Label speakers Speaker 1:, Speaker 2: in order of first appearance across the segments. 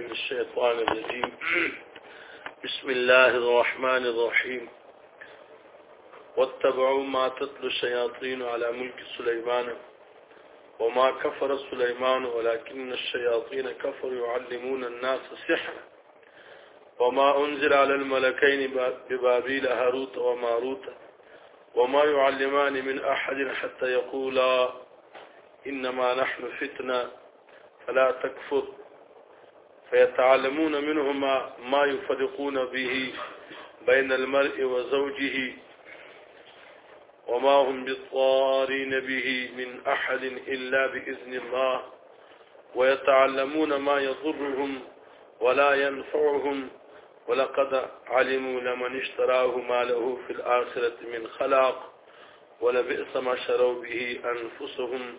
Speaker 1: الشيطان الرجيم بسم الله الرحمن الرحيم واتبعوا ما تتلو الشياطين على ملك سليمان وما كفر سليمان ولكن الشياطين كفروا يعلمون الناس سحرا وما أنزل على الملكين ببابيل هاروت وماروت وما يعلمان من أحد حتى يقولا إنما نحن فتنة فلا تكفر فيتعلمون منهما ما يفرقون به بين المرء وزوجه وما هم بالطارين به من أحد إلا بإذن الله ويتعلمون ما يضرهم ولا ينفعهم ولقد علموا لمن اشتراه ما له في الآخرة من خلاق ولبئس ما شروا به أنفسهم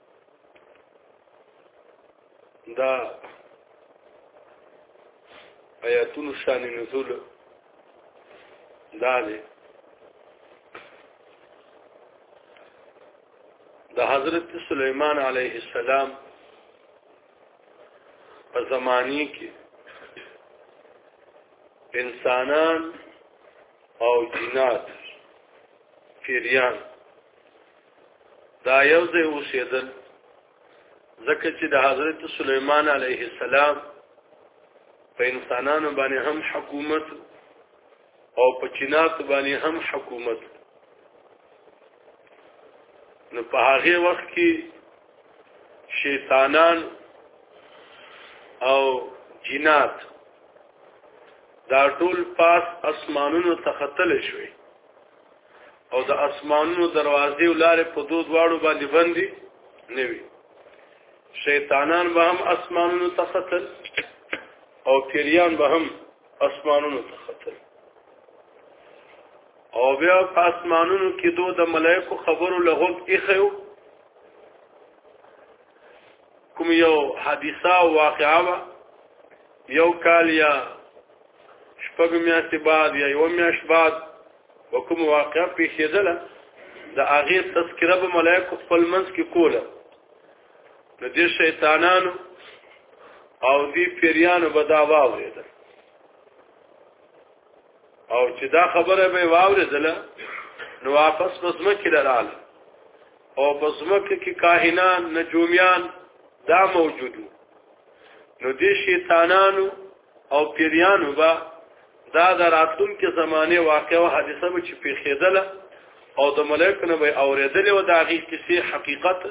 Speaker 1: دا آیاتونو شان نزول دا دی د حضرت سلیمان علیه السلام په زمانی کې انسانان او جنات پیریان دا یو ځای اوسېدل ځکه چې د حضرت سلیمان علیه السلام په انسانانو باندې هم حکومت او په چینات باندې هم حکومت نو په هغه وخت کې شیطانان او جنات دا ټول پاس اسمانونو ته ختل شوي او د اسمانونو دروازې ولارې په دوه دواړو باندې بندي نه وي شیطانان به هم اسمانونو ته خطر او پیریان به هم اسمانونو ته خطر او بیا په اسمانونو کې دوه د ملائکو خبرو لغوب ایخیو کوم یو حادثه او واقعا وا یو کال یا شپږ میاشتې بعد یا یو میاشت بعد وکم واقعا پیښېدله د هغه تذکره به ملائکه خپل منځ کې کوله د دې شیطانانو او دې پیریانو به دا واورېده او چې دا خبره به واورېدله نو واپس پسمه کې لاله او پسمه کې کاهنان نجومیان دا موجودو نو دې شیطانانو او پیریانو با دا د راتلونکي زمانه واقع او حادثه به چې پیښېدله او د ملائکه نه به اورېدلې و دا غي کیسه حقیقت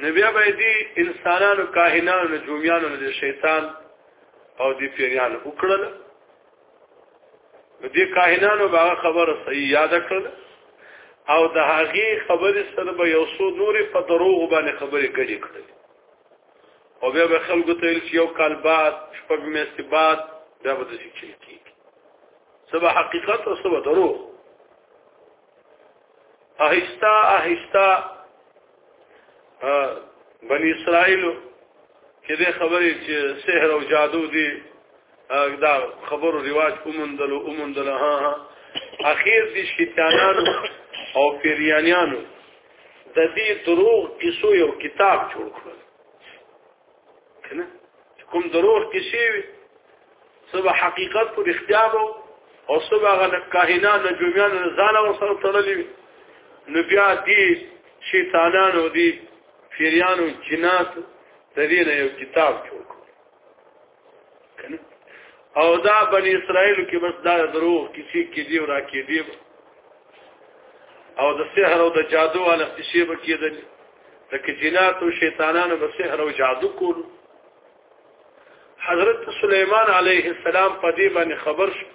Speaker 1: نو بیا به دي انسانانو کاهنانو نجوميانو د شیطان او د پیریانو وکړل دې کاهنانو به خبره صحیح یاد کړل او د هغه خبرې سره به یو څو نورې په دروغ باندې خبرې کړې کړې او بیا به خلکو ته ویل چې یو کال بعد شپږ میاشتې بعد دا به داسې چل کېږي څه به حقیقت او څه به دروغ اهسته اهسته بني اسرائیل کې د خبرې چې سحر او جادو دي دا خبرو رواج اومندل او اومندل ها ها اخیر دي شیطانانو او پیریانیانو د دې دروغ کیسو یو کتاب جوړ کړل کنه کوم دروغ کیسې وي سبا حقیقت پر اختیار او سبا غل کاهنان نجومیان ځان او سره تړلې نو بیا دې شیطانانو دې فریانو جنات د دې نه یو کتاب جوړ او دا بنی اسرائیل کې بس دا دروغ کسی کې دی او را کې دی او د سحر او د جادو ول اختشی به کېدل د کجنات او شیطانانو به سحر او جادو کول حضرت سلیمان علیه السلام په دې باندې خبر شو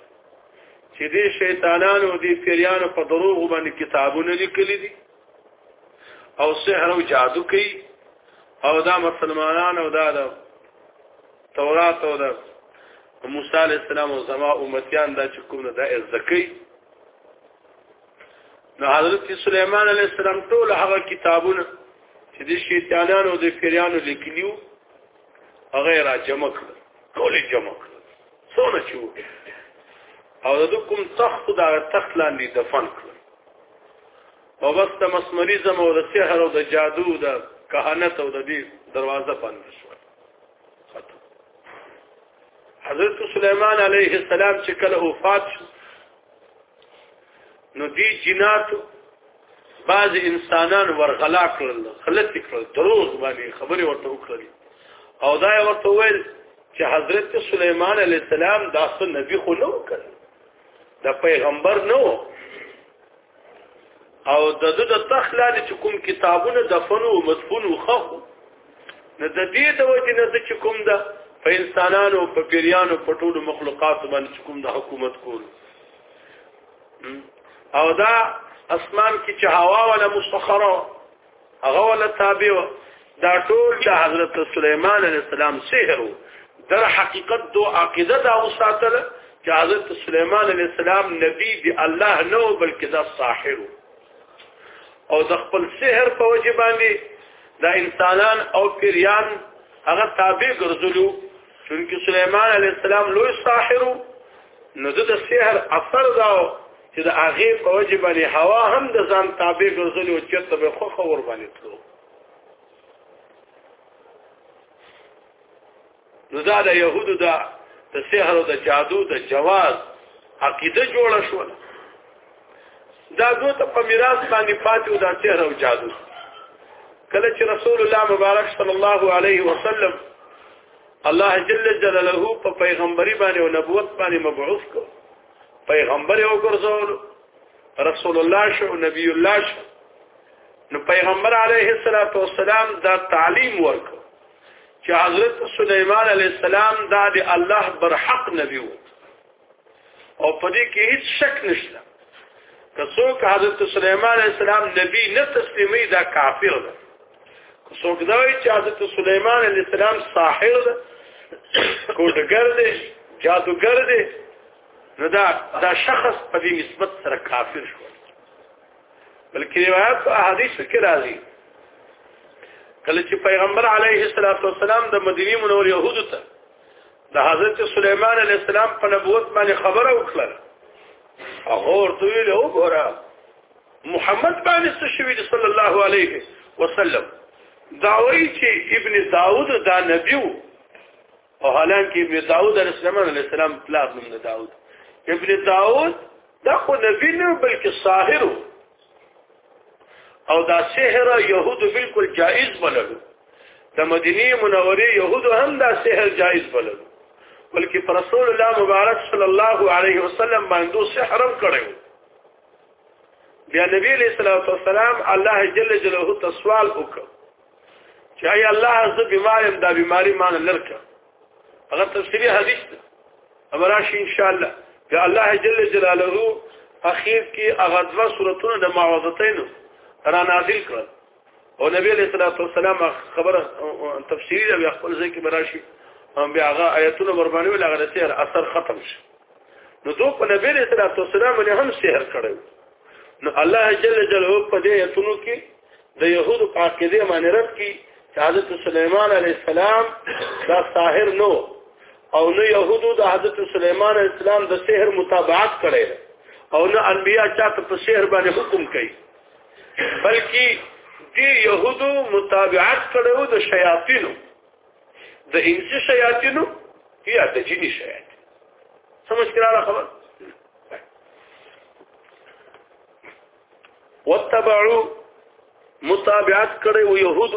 Speaker 1: چې دې شیطانانو دې پیریانو په دروغ باندې کتابونه لیکلي دي او سحر او جادو کوي او دا مسلمانان او دا د تورات او د موسی علی السلام او زما امتیان دا چې کوم نه دا ازکی نو حضرت سليمان عليه السلام ټول هغه کتابونه چې د شیطانانو د پیرانو لیکلیو هغه را جمع کړ ټول جمع کړ څونه چې او د کوم تخت دا تخت لاندې دفن کړ او بس د مسمریزم او د سحر او د جادو د کهانت او د دې دروازه بند شو ختم حضرت سليمان عليه السلام چې کله وفات شو نو دې جنات بعض انسانان ورغلا کړل غلط کړل دروغ باندې خبرې ورته وکړل او دا ورته ویل چې حضرت سليمان عليه السلام داسې نبی خو نه وکړ د پیغمبر نو او د د د تخلا د کوم کتابونه د فنو مدفونو خو نه د دې د وجه نه د کوم د په انسانانو په پیریانو په ټولو مخلوقاتو باندې کوم د حکومت کول او دا اسمان کې چې هوا ولا مسخره هغه ولا تابع دا ټول د حضرت سليمان عليه السلام سحر در حقیقت دو عقیده دا وساتله چې حضرت سليمان عليه السلام نبی دی الله نه بلکې دا ساحر او د خپل سحر په وجه باندې دا انسانان او پیریان هغه تابع ګرځلو چونکی سليمان عليه السلام لوی ساحر نو د سحر اثر داو چې د هغه په وجه باندې هوا هم د ځان تابع ګرځولې او چرته به خو خور باندې تلو نو دا د يهودو دا د سحر او د جادو د جواز عقیده جوړه شو دا دوی ته په میراث باندې پاتې و دا سحر او جادو کله چې رسول الله مبارک صلی الله علیه وسلم الله جل جلاله په پیغمبري باندې او نبوت باندې مبعوث کړ پیغمبر یو ګرځول رسول الله شو نبی الله شو نو پیغمبر علیه الصلاۃ والسلام دا تعلیم ورک چې حضرت سليمان عليه السلام دا د الله برحق نبی وو او په دې کې هیڅ شک نشته که څوک حضرت سليمان عليه السلام نبی نه تسلیمي دا کافر ده څوک دا وی چې حضرت سليمان عليه السلام ساحر ده کوډګر دی جادوګر دی نو دا دا شخص په دې نسبت سره کافر شو بلکې روایت په احادیث کې راځي کله چې پیغمبر علیه الصلاۃ والسلام د مدینه منور يهودو ته د حضرت سليمان عليه السلام په نبوت باندې خبره وکړه هغه ورته ویل وګوره محمد باندې څه شوی دی صلی الله علیه وسلم دا وایي چې ابن داوود دا نبی وو او حالانکه ابن داوود علیه السلام علیه السلام پلار نوم نه داوود ابن داوود دا خو نبی نه بلکې ساحر وو او دا سحر يهودو بالکل جائز بللو د مدینه منوره يهودو هم دا سحر جائز بللو بلکې رسول الله مبارک صلی الله علیه وسلم باندې سحر هم کړو بیا نبی علیہ الصلوۃ والسلام الله جل جلاله ته سوال وکړ چې ای الله زه بیمار یم دا بیماری مان لرکه هغه تفسیری حدیث ده امراش ان شاء الله چې الله جل جلاله اخیر کې هغه دوا سورتونه د معوذتین را نازل کړل او نبی علیہ الصلوۃ والسلام خبره تفسیری د خپل ځای کې براشي بیا هغه آیتونه ور باندې ولغه اثر ختم شي نو دوی په نبی رسول الله صلی الله علیه وسلم هم سحر کړو نو الله جل جلاله په دې ایتونو کې د يهودو په عقیده باندې رد کی چې حضرت سليمان عليه السلام دا ساحر نو او نو يهودو د حضرت سليمان عليه السلام د سحر متابعت کړي او نو انبیا چاته په سحر باندې حکم کوي بلکې دې يهودو متابعت کړو د شیاطینو د انسي شیاطینو یا د جنی شیاطین څه مشکل را خبر وتبعوا متابعت کړي او يهود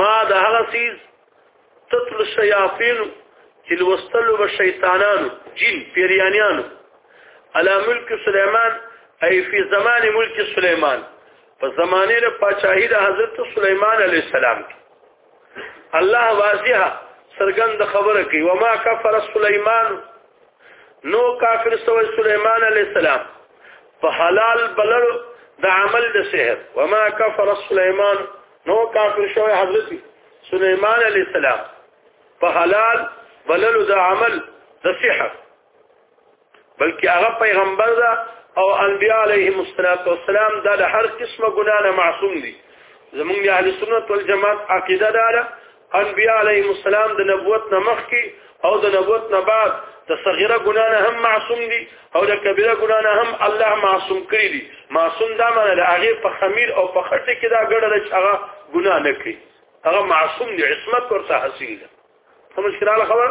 Speaker 1: ما د هغه سیز تطل الشیاطین چې لوستل به شیطانانو جن پیریانیانو علی ملک سليمان ای فی زمان ملک سليمان په زمانه د پاچاهی د حضرت سليمان علیه السلام کې الله واضحه سرګند خبره کوي وما کفر سليمان نو کافر سوی سليمان عليه السلام په حلال بللو د عمل د سحر وما کفر سليمان نو کافر شوی حضرت سليمان عليه السلام په حلال بللو د عمل د سحر بلکې هغه پیغمبر ده او انبیاء علیهم السلام دا له هر قسمه ګناه نه معصوم دي زمونږ د اهل سنت والجماعت عقیده دا ده انبیاء علیهم السلام د نبوت نه مخکې او د نبوت نه بعد د صغیره ګناه نه هم معصوم دي او د کبیره ګناه نه هم الله معصوم کړی دي معصوم دا معنی د هغه په خمیر او په خټه کې دا ګړه چې هغه ګناه نه کوي هغه معصوم دي عصمت ورته حاصل ده سمجھ کړه خبر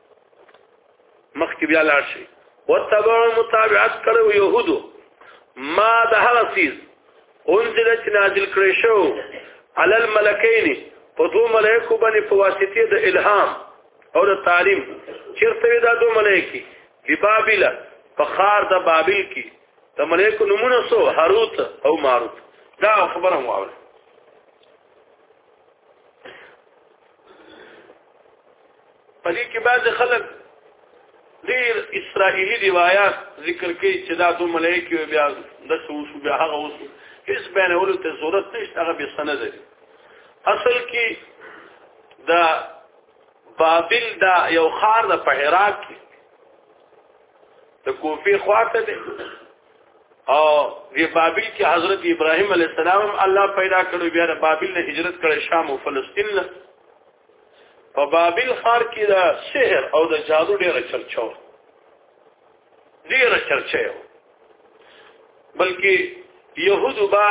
Speaker 1: مخکې بیا لاړ شي وتبع متابعت کړو يهودو ما د هغه سیز انزل چې نازل کړی شو علی الملکین په دوه ملائکو باندې په واسطه د الهام او د تعلیم چیرته دا دوه ملائکی دی بابل په خار د بابل کې د ملائکو نمونه سو هاروت او ماروت دا خبره مو اوره پدې کې بعض خلک ډیر اسرائیلی روایت ذکر کوي چې دا دوه ملایکې بیا د سوس بیا هغه اوس هیڅ بیان ولې ته ضرورت نشته هغه به سند دی اصل کې دا بابل دا یو خار د پهراک د کوفی خواته دی او دی بابل کې حضرت ابراهيم عليه السلام هم الله پیدا کړو بیا د بابل نه هجرت کړي شام او فلسطین له په بابل خار کې د سحر او د جادو ډیره چرچا و ډیره چرچا و بلکې يهود با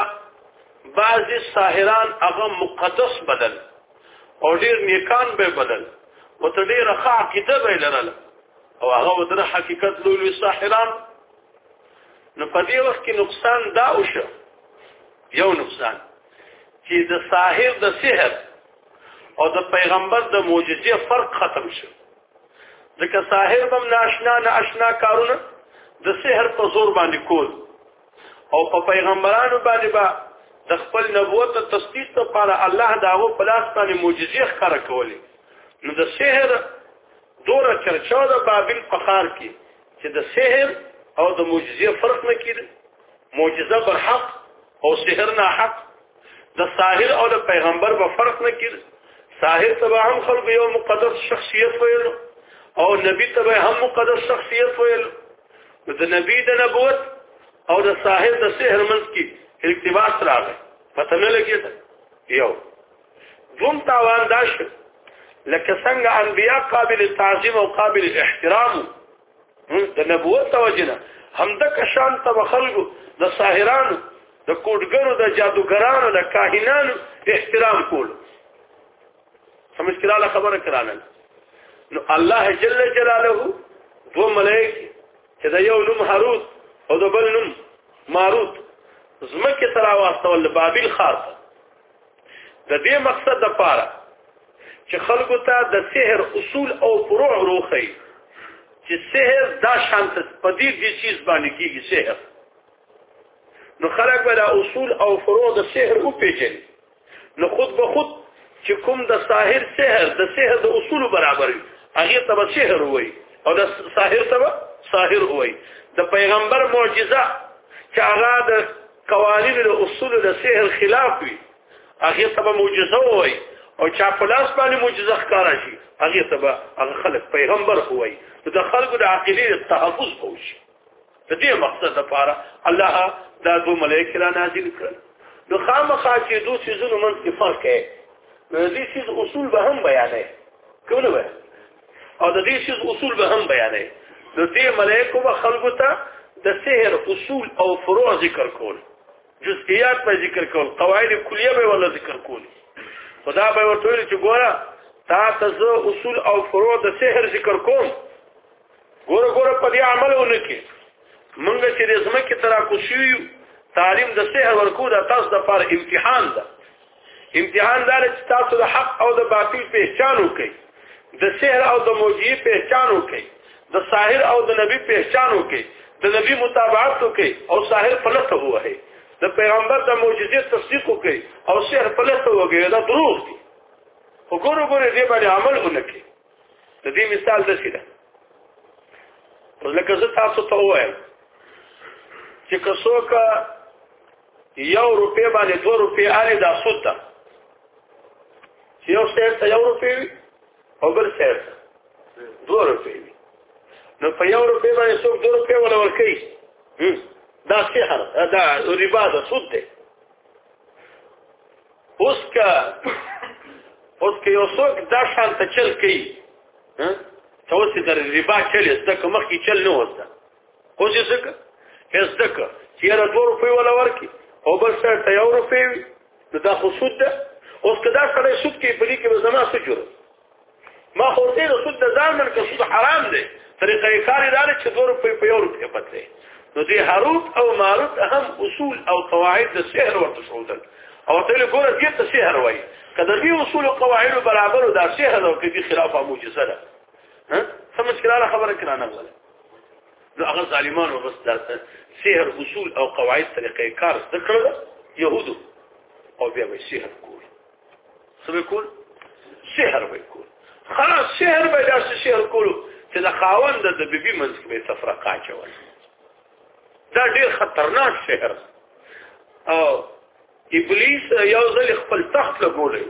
Speaker 1: بعض ساحران هغه مقدس بدل او ډیر نیکان به بدل او ته ډیر ښه عقیده به لرله او هغه ودر حقیقت لولي ساحران نو په دې وخت کې نقصان دا وشو یو نقصان چې د ساحر د سحر او د پیغمبر د معجزې فرق ختم شو ځکه ساحر بم ناشنا نه آشنا کارونه د سحر په زور باندې کول او په پیغمبرانو باندې با د خپل نبوت تصدیق لپاره الله داغو په لاس باندې معجزې ښکاره کولې نو د سحر دوره چرچا د بابل په خار کې چې د سحر او د معجزې فرق نه کړي معجزه بر حق او سحر نه حق د ساحر او د پیغمبر په فرق نه کړي ساحر تبع هم خلق یو مقدس شخصیت ویل او نبی تبع هم مقدس شخصیت ویل د نبی د نبوت او د ساحر د سحر منځ کې التباس راغی پته نه لګیږي یو دوم تاوان دا شو لکه څنګه انبیا قابل تعظیم او قابل احترام د نبوت توجنه هم د کشان ته خلکو د ساحرانو د کوډګرو د جادوګرانو د کاهنانو احترام کول سمجھ کړه خبره کړه نو الله جل جلاله دو ملائک چې د یو نوم هاروت او د بل نوم ماروت زمکه ترا واستول بابل خاص د دې مقصد د پاره چې خلکو ته د سحر اصول او فروع روخی چې سحر دا شانت پدې دي چیز باندې کیږي سحر نو خلک به دا اصول او فروع د سحر او پیژني نو خود به خود چې کوم د ساحر سحر د سحر د اصول برابر وي هغه ته به سحر وایي او د ساحر ته به ساحر وایي د پیغمبر معجزه چې هغه د قوانین د اصول د سحر خلاف وي هغه ته معجزه وای او چا په لاس باندې معجزه ښکارا شي هغه ته به هغه خلک پیغمبر وای د خلکو د عقیده تحفظ کوي د دې مقصد لپاره الله دا دو ملائکه را نازل کړل نو خامخا چې دوه سيزونو منځ کې فرق دی نو دې سيز اصول به هم بیانې کومه او د دې شیز اصول به هم بیانې نو دې ملائکه به خلکو ته د سحر اصول او فروع ذکر کول جزئیات په ذکر کول قواعد کلیه به ولا ذکر کول خدا به ورته ویل چې ګوره تا ته اصول او فروع د سحر ذکر کوم ګوره ګوره په دې عمل ونکي منګه چې د زمکه ترا کوشي تعلیم د سحر ورکو د تاسو د پر امتحان ده امتحان دار چې تاسو د حق او د باطل پہچان وکړئ د سحر او د موجی پہچان وکړئ د ساحر او د نبی پہچان وکړئ د نبی متابعت وکړئ او ساحر پلت هو هي د پیغمبر د معجزې تصدیق وکړئ او سحر پلت وګړي دا دروغ دي وګورو ګورې دې باندې عمل ونکړي د دې مثال د څه ده لکه زه تاسو ته وایم چې که څوک یو روپې باندې دو روپې آلې دا سود ده چې یو سیر ته یو روپې وي او بل سیر ته دو روپې وي نو په یو روپې باندې څوک دو روپې ولا ورکوي دا سحر دا ربا ده سود ده اوس که اوس که یو څوک دا شان ته چل کوي ته اوس د ربا چل زده کوم مخکې چل نه وسته خو چې څه هیڅ دک چیرې 2 روپۍ ولا ورکی او بل سره ته یو روپۍ وي نو دا خو سود ده اوس کدا سره سود کې په دې کې به زما څه جوړ ما خو دې د سود د ځان من کې سود حرام دی طریقې کار دا چې 2 روپۍ په یو روپۍ پته نو دې هاروت او ماروت اهم اصول او قواعد د سحر ورته شودل او ته له ګوره دې ته سحر وای کله دې اصول او قواعد برابر او دا سحر او کې خلاف معجزه ده ها سمجھ کړه خبره کړه نه ولا نو هغه ظالمانو بس د سحر اصول او قواعد طریقې کار ذکر يهودو او بیا به سحر کول سره کول سحر به کول خلاص سحر به داسې سحر کول چې د خاوند د بیبي منځ کې به تفرقه چول دا ډیر خطرناک سحر او ابلیس یو ځل خپل تخت لګولې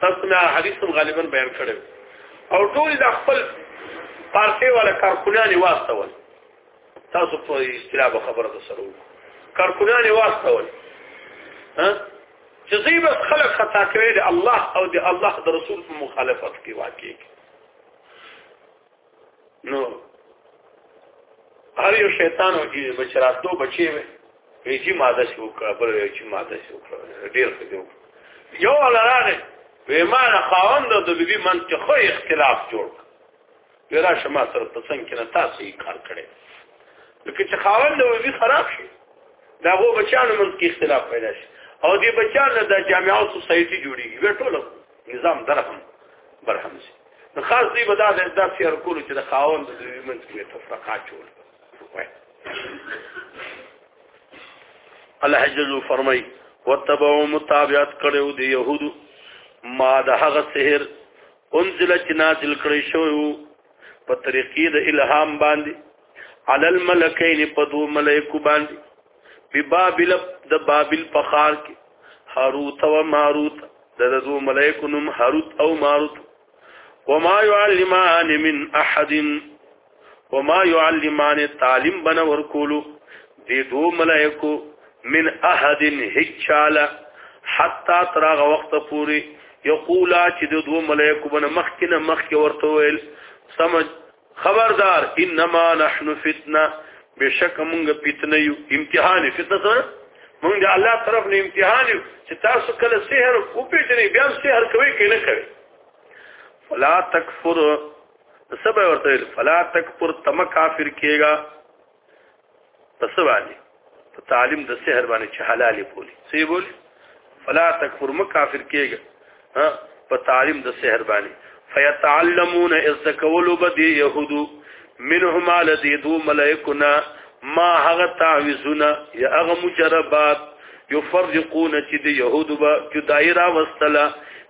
Speaker 1: تسنا حدیث غالبا بیان کړو او ټول د خپل پارټي ولا کارکونانی واستول تاسو په اصطلاح خبره ده سره کارکونانی واستول ها چې زی بس خلق خطا کړی د الله او د الله د رسول په مخالفت کې واقع نو هر یو شیطان او جی بچراتو بچي وي وی جی ماده شو کړ بل وی جی ماده شو کړ ډیر څه دی یو لاره وی ما نه خاوند د بیبي منطق خو اختلاف جوړ ویرا شما تر پسند کې نه تاسو یې کار کړي لکه چې خاوند او بیبي خراب شي دا غو بچانو منځ کې اختلاف پیدا شي او دې بچانو د جامعو سوسایټي جوړیږي وی ټول نظام درهم برهم شي د خاص دی به دا د داسې هر کولو چې د خاوند د دوی منځ کې تفرقه جوړ الله جل فرمای وتبعوا متابعت کړو دی يهودو ما د هغه سحر انزل چې نازل کړی شو په طریقې د الهام باندې علل ملکین په دو ملائکو باندې په بابل د بابل په خار کې هاروت او ماروت د دو ملائکو نوم هاروت او ماروت وما يعلمان من احد وما يعلمان تعلیم بنا ورکولو دې دو ملائکو من احد هچاله حتا تر هغه وخت پورې یقولا چې د دوه ملائکو بن مخکنه مخک ورته ویل سمج خبردار انما نحن فتنه بشک مونږ فتنه یو امتحان فتنه سره مونږ د الله طرف نه امتحان یو چې تاسو کله سحر کو پیژنې بیا سحر کوي کله کوي فلا تکفر سبا ورته فلا تکفر تم کافر کیږي پس باندې په تعلیم د سحر باندې چې حلال بولی سی بولی فلا تکفر مکافر کېږي ها په تعلیم د سحر باندې فیتعلمون ازکولو بدی یهودو منهم علی دی دو ملائکنا ما هغه تعویذونه یا هغه مجربات یفرقون چې د يهودو به جدای را وستله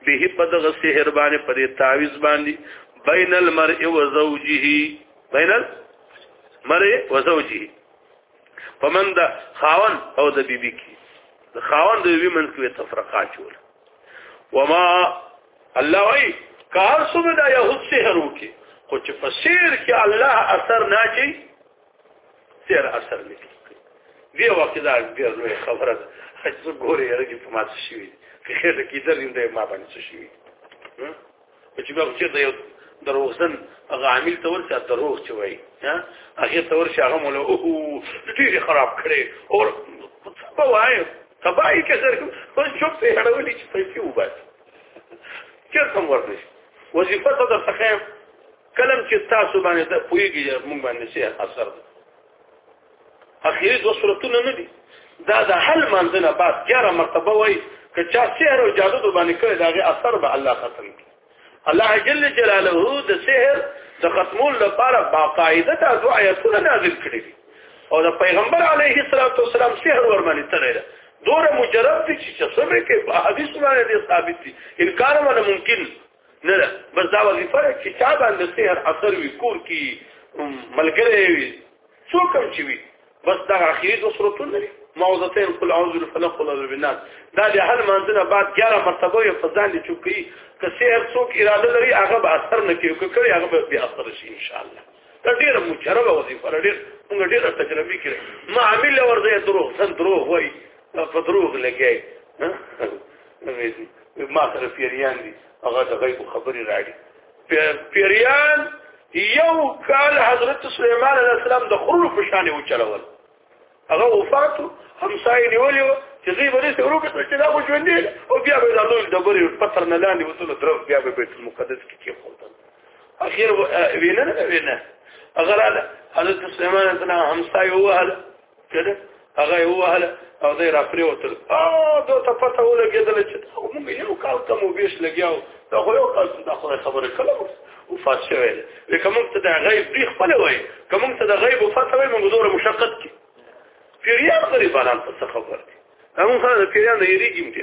Speaker 1: به په دغه سحر باندې پرې تعویز باندې بین المرء و زوجه بینل مری وزوجی پمند خاون او د بیبي کی د خاون د بیبي منځ کې تفرقه چول وما الله وی کار سو دا يهود سحر وکي خو چې په سیر کې الله اثر نه چي سیر اثر لګي دی وخت دا ډېر لوی خبره ده چې ګوري هرګي په ماته شي کې خیر کې درنده ما باندې شي چې بیا چې د یو دروغجن هغه عامل ته ورسې دروغ چې وایي هغه ته ورسې هغه مولا او ډېر خراب کړي او په وایي تبای کې سر په چوپ ته هړولې چې پیسې وباسي چې کوم ورته وظیفه ته د تخیم کلم چې تاسو باندې د پویږي موږ باندې څه اثر ده اخیری دو صورتونه نه دي دا د هل منځنه بعد ګره مرتبه وای که چا سحر او جادو د باندې کړی داغه اثر به الله ختم کړي الله جل جلاله د سحر د ختمول لپاره باقاعده دا دعا ایتونه نازل کړی دي او د پیغمبر علیه الصلاۃ والسلام سحر ورمنې تړلی ده دوره مجرب دي چې څه به کې په حدیث باندې ثابت دي انکار ولا ممکن نه ده بس دا وظیفه چې چا باندې سحر اثر وي کور کې ملګری وي څوک هم چې وي بس دا اخیری دو صورتون لري موضتين قل اعوذ بالفلق قل اعوذ بالناس دا د هل منځنه بعد 11 مرتبه یو فزان دي چوکي که سحر څوک اراده لري هغه به اثر نه کوي که کړي هغه به اثر شي ان شاء الله دا ډیره مجربه وظیفه ده ډیر موږ ډیره تجربه کړې ما عامل ورځه دروغ سن دروغ وای په دروغ لګي ما سره پیریان دي هغه د غیب خبري راړي پیریان یو کال حضرت سلیمان علیه السلام د خرلو په شان یې وچلول هغه وفات همسایه نیولې و چې دوی به داسې وروکت چې دا خو ژوندي او بیا به یې دا لوی ډبرې پتر نه لاندې وتلو درو بیا به بیت المقدس کې کېښودل اخر وینه نه وینه هغه راله حضرت سلیمان علیه السلام همسایه ووهله کله هغه یو وهله او زه را پرې وتل او دوی ته پته ولګېدل چې موږ یو کال کمو بیش لګیاو دا خو یو کال دا خو خبره کله وفات شوی دی لکه موږ ته د غیب دی خپل وای کوم ته د غیب وفات وای موږ دوره مشقت کی پیریان غریبانان څه خبر دي همون خلک د پیریان د یریګیم دي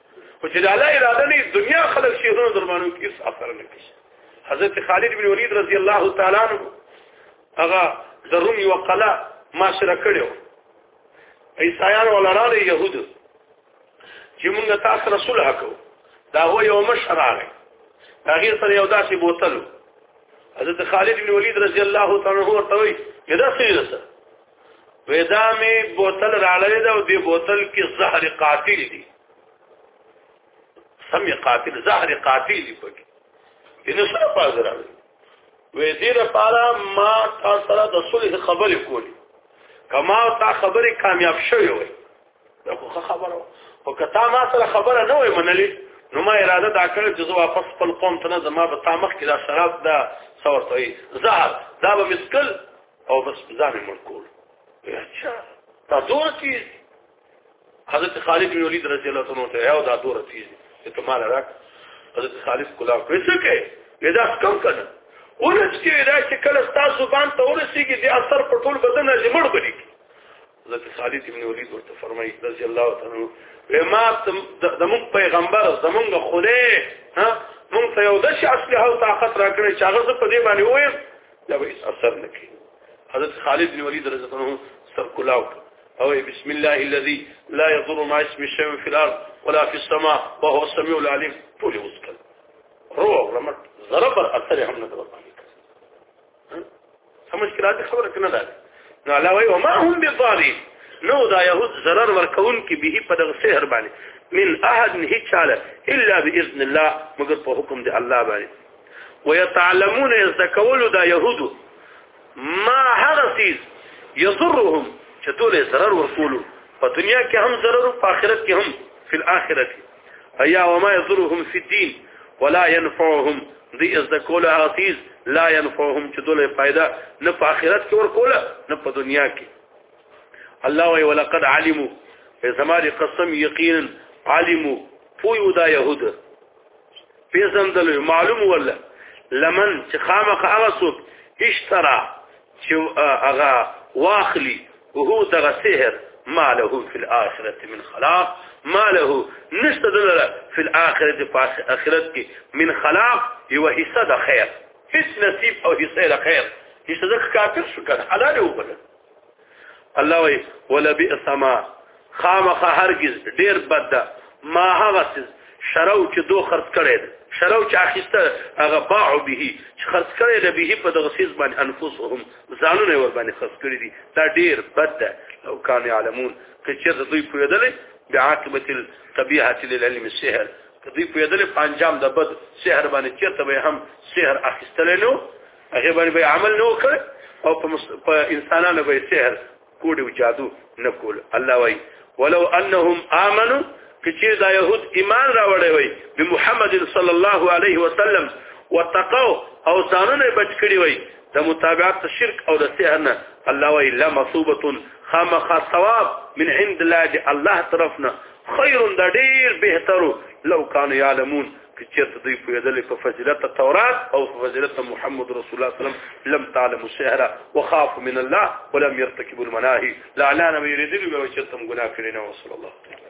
Speaker 1: خو چې د الله اراده نه دنیا خلک شي نو درمانو کې هیڅ اثر نه کوي حضرت خالد بن ولید رضی الله تعالی عنہ هغه د روم یو قلا معاشره کړو عیسایان ولراله يهود چې موږ تاسو رسول حکو دا هو یو مشر راغی هغه سره یو داسې بوتل حضرت خالد بن ولید رضی الله تعالی عنہ ورته وی دا څه ودا می بوتل راړلې دا او دې بوتل کې زهر قاتل دي سم قاتل زهر قاتل دي پکې دې سره پازر راغلی وې دې لپاره ما تا سره د صلح خبرې کولې کما تا خبرې کامیاب شوې وې دا خو خبره او کته ما سره خبره نه وې منلې نو ما اراده دا کړې چې زه واپس خپل قوم ته نه زما به تامخ کې دا شراب دا څورته زهر دا به مسکل او بس ځان یې مړ کول اچھا دا دوره تیز حضرت خالد بن ولید رضی الله عنه ته یو دا دوره تیز چې ته مال راک حضرت خالد کلا کوي څه کوي دا کم کنه ورس کې دا چې کله تاسو باندې ورسیږي د اثر په ټول بدن لري مړ بلی حضرت خالد ابن ولید ورته فرمایي رضی الله تعالی عنہ وما د موږ پیغمبر زمونږ خله ها موږ ته یو د شي اصله او طاقت راکړي چې هغه په دې باندې وایم دا به هیڅ اثر نه کوي حضرت خالد بن ولید رضی الله عنه سر کولاو او بسم الله الذي لا يضر مع اسم شيء في الارض ولا في السماء وهو السميع العليم ټول وسکل روح رمت ضرب اثر هم نه سم مشکلات خبره کنه ده نو علاوه وما هم بضارين نو دا يهود ضرر ورکون کې به په دغه سحر باندې من احد هیڅ چاله الا باذن الله مگر په حکم دی الله باندې ويتعلمون يذكولوا دا يهود ما هغه سیز يضرهم چې ټول ضرر ورکولو په دنیا کې هم ضرر او په آخرت کې هم په آخرت ایا وما يضرهم في الدين ولا ينفعهم دی از د کول حافظ لا ينفعهم چې دوله فائدہ نه په آخرت کې ور کوله نه په دنیا کې الله وی ولقد علموا زماري قسم یقینا علموا پویو دا يهود پیسندل معلوم ولا لمن چې خامخ هغه څوک اشترا چې هغه واخلي هو دغه سحر ما له فی الاخرت من خلاق ما له نشته دلته فی الاخرت پس اخرت کې من خلاق یو حصہ د خیر هیڅ نصیب او حصہ د خیر هیڅ د کافر شو کړه حلال وګړه الله وی ولا بئس ما خامخ هرگز ډیر بد ده ما هغه څه شرو چې دو خرڅ کړي شرو چې اخیسته هغه باع به چې خرڅ کړي له به په دغه سیس باندې انفسهم ځانونه ور باندې خرڅ کړي دي دا ډیر بد ده لو کان يعلمون که چېرته دوی پوهېدلې بعاقبه الطبيعه للعلم السحر که دوی پوهېدلې په انجام د بد سحر باندې چېرته به هم سحر اخیستل نو هغه باندې به عمل نو کړ او په انسانانو به سحر کوډو جادو نه کول الله وای ولو انهم امنو کچې دا يهود ایمان راوړی وای به محمد صلی الله علیه وسلم وتقو او ځانونه بچ کړی وای د متابعت شرک او د سحر نه الله وای لا مصوبه خامخ ثواب من عند الله الله طرفنا خیر د ډیر بهترو لو کانوا يعلمون که چېرته دوی پوهېدلې په فضیلت تورات او په فضیلت محمد رسول الله صلی الله علیه وسلم لم تعلم السحر وخاف من الله ولم يرتكب المناهي لعلنا يريدون بما چېرته ګناه کړی نه وصلی الله تعالی